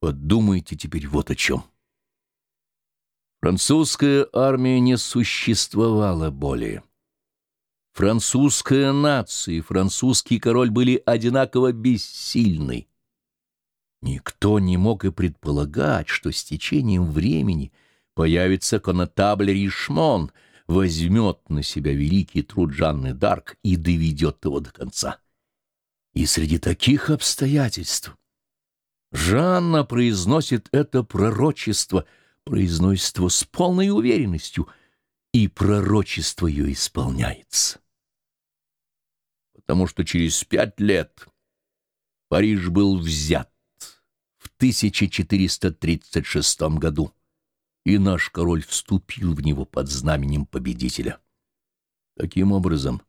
Подумайте теперь вот о чем. Французская армия не существовала более. Французская нация и французский король были одинаково бессильны. Никто не мог и предполагать, что с течением времени появится конотабль Ришмон, возьмет на себя великий труд Жанны Дарк и доведет его до конца. И среди таких обстоятельств Жанна произносит это пророчество, произносит его с полной уверенностью, и пророчество ее исполняется. Потому что через пять лет Париж был взят в 1436 году, и наш король вступил в него под знаменем победителя. Таким образом,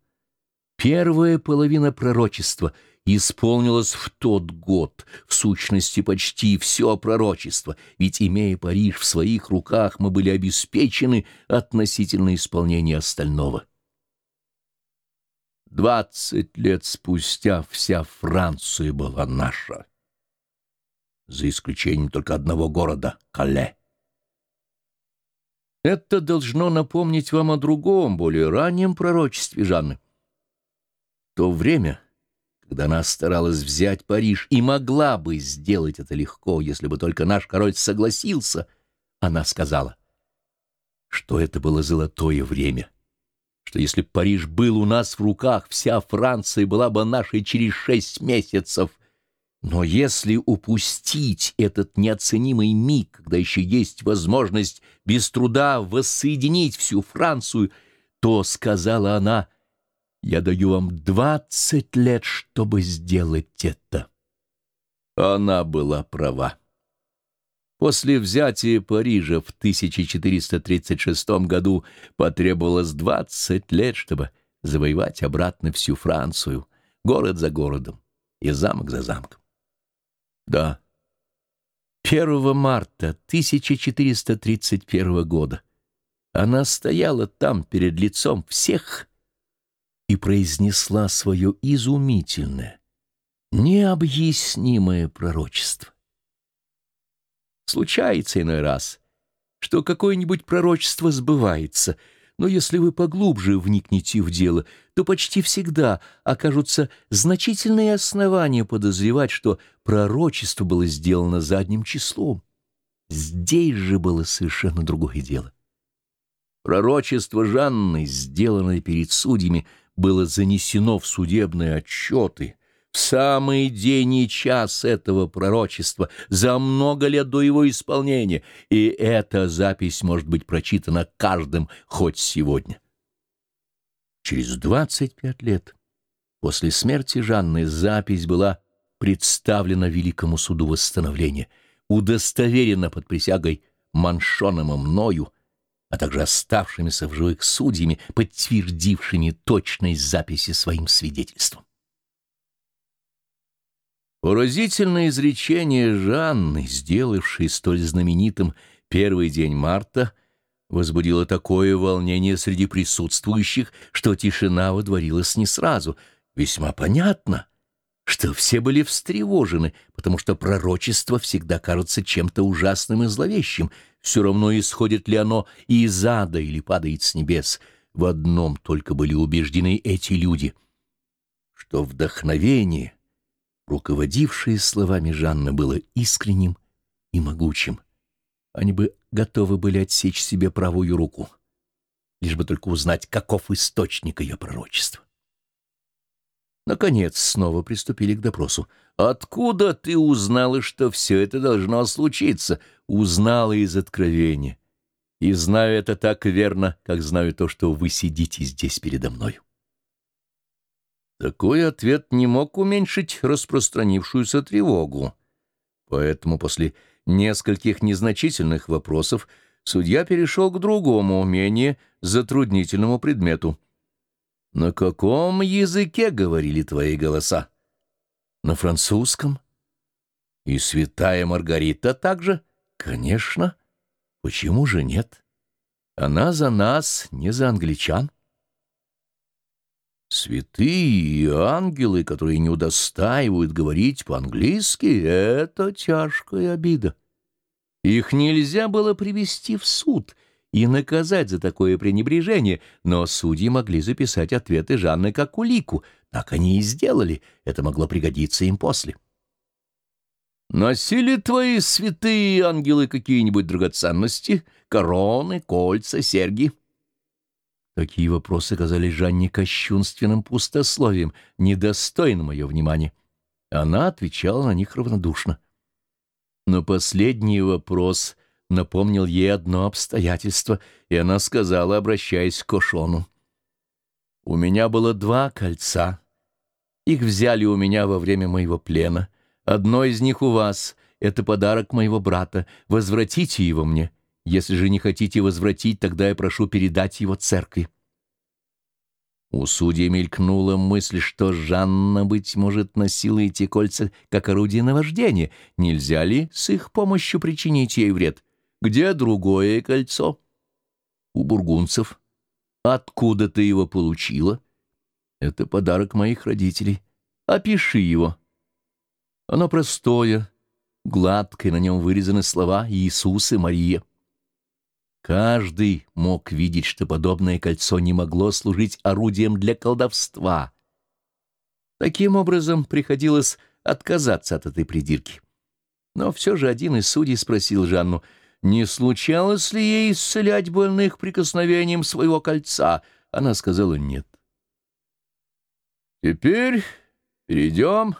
первая половина пророчества — исполнилось в тот год, в сущности почти все пророчество, ведь, имея Париж в своих руках, мы были обеспечены относительно исполнения остального. Двадцать лет спустя вся Франция была наша, за исключением только одного города — Кале. Это должно напомнить вам о другом, более раннем пророчестве Жанны. В то время когда она старалась взять Париж и могла бы сделать это легко, если бы только наш король согласился, она сказала, что это было золотое время, что если бы Париж был у нас в руках, вся Франция была бы нашей через шесть месяцев. Но если упустить этот неоценимый миг, когда еще есть возможность без труда воссоединить всю Францию, то, сказала она, — я даю вам двадцать лет, чтобы сделать это. Она была права. После взятия Парижа в 1436 году потребовалось двадцать лет, чтобы завоевать обратно всю Францию, город за городом и замок за замком. Да, 1 марта 1431 года она стояла там перед лицом всех и произнесла свое изумительное, необъяснимое пророчество. Случается иной раз, что какое-нибудь пророчество сбывается, но если вы поглубже вникнете в дело, то почти всегда окажутся значительные основания подозревать, что пророчество было сделано задним числом. Здесь же было совершенно другое дело. Пророчество Жанны, сделанное перед судьями, было занесено в судебные отчеты в самый день и час этого пророчества, за много лет до его исполнения, и эта запись может быть прочитана каждым хоть сегодня. Через 25 лет после смерти Жанны запись была представлена Великому суду восстановления, удостоверена под присягой Маншоном и мною, а также оставшимися в живых судьями, подтвердившими точность записи своим свидетельством. Поразительное изречение Жанны, сделавшей столь знаменитым первый день марта, возбудило такое волнение среди присутствующих, что тишина водворилась не сразу. Весьма понятно, что все были встревожены, потому что пророчество всегда кажется чем-то ужасным и зловещим — все равно исходит ли оно из ада или падает с небес. В одном только были убеждены эти люди, что вдохновение, руководившее словами Жанны, было искренним и могучим. Они бы готовы были отсечь себе правую руку, лишь бы только узнать, каков источник ее пророчества. Наконец снова приступили к допросу. «Откуда ты узнала, что все это должно случиться?» «Узнала из откровения. И знаю это так верно, как знаю то, что вы сидите здесь передо мной». Такой ответ не мог уменьшить распространившуюся тревогу. Поэтому после нескольких незначительных вопросов судья перешел к другому, менее затруднительному предмету — на каком языке говорили твои голоса? На французском? И святая Маргарита также? Конечно. Почему же нет? Она за нас, не за англичан. Святые и ангелы, которые не удостаивают говорить по-английски, — это тяжкая обида. Их нельзя было привести в суд и наказать за такое пренебрежение, но судьи могли записать ответы Жанны как улику. Так они и сделали, это могло пригодиться им после. «Носили твои святые ангелы какие-нибудь драгоценности, короны, кольца, серьги?» Такие вопросы казались Жанне кощунственным пустословием, недостойным ее внимания. Она отвечала на них равнодушно. Но последний вопрос напомнил ей одно обстоятельство, и она сказала, обращаясь к Кошону. «У меня было два кольца. Их взяли у меня во время моего плена. Одно из них у вас. Это подарок моего брата. Возвратите его мне». Если же не хотите возвратить, тогда я прошу передать его церкви». У судьи мелькнула мысль, что Жанна, быть может, носила эти кольца как орудие наваждения. Нельзя ли с их помощью причинить ей вред? Где другое кольцо? У бургунцев. Откуда ты его получила? Это подарок моих родителей. Опиши его. Оно простое, гладкое, на нем вырезаны слова «Иисус и Мария». Каждый мог видеть, что подобное кольцо не могло служить орудием для колдовства. Таким образом, приходилось отказаться от этой придирки. Но все же один из судей спросил Жанну, не случалось ли ей исцелять больных прикосновением своего кольца. Она сказала нет. Теперь перейдем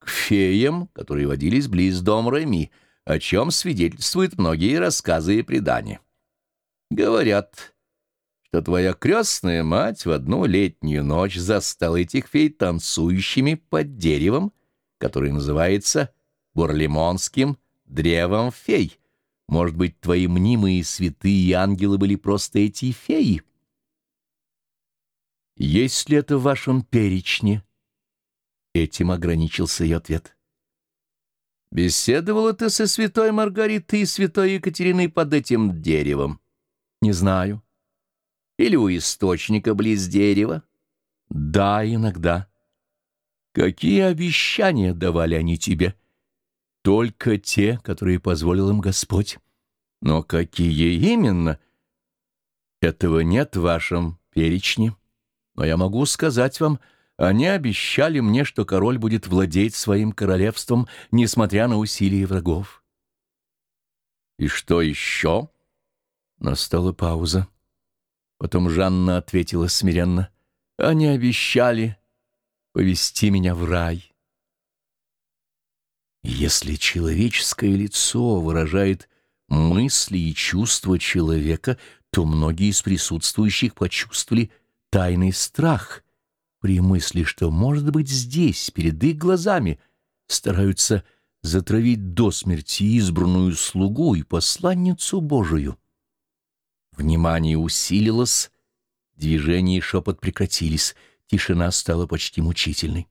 к феям, которые водились близ дома Реми, о чем свидетельствуют многие рассказы и предания. Говорят, что твоя крестная мать в одну летнюю ночь застала этих фей танцующими под деревом, которое называется Бурлемонским древом фей. Может быть, твои мнимые святые ангелы были просто эти феи? Есть ли это в вашем перечне? Этим ограничился ее ответ. Беседовала ты со святой Маргаритой и святой Екатериной под этим деревом. Не знаю. Или у источника близ дерева? Да, иногда. Какие обещания давали они тебе? Только те, которые позволил им Господь. Но какие именно? Этого нет в вашем перечне. Но я могу сказать вам, они обещали мне, что король будет владеть своим королевством, несмотря на усилия врагов. И что еще? Настала пауза. Потом Жанна ответила смиренно. «Они обещали повести меня в рай». Если человеческое лицо выражает мысли и чувства человека, то многие из присутствующих почувствовали тайный страх при мысли, что, может быть, здесь, перед их глазами, стараются затравить до смерти избранную слугу и посланницу Божию. Внимание усилилось, движение и шепот прекратились, тишина стала почти мучительной.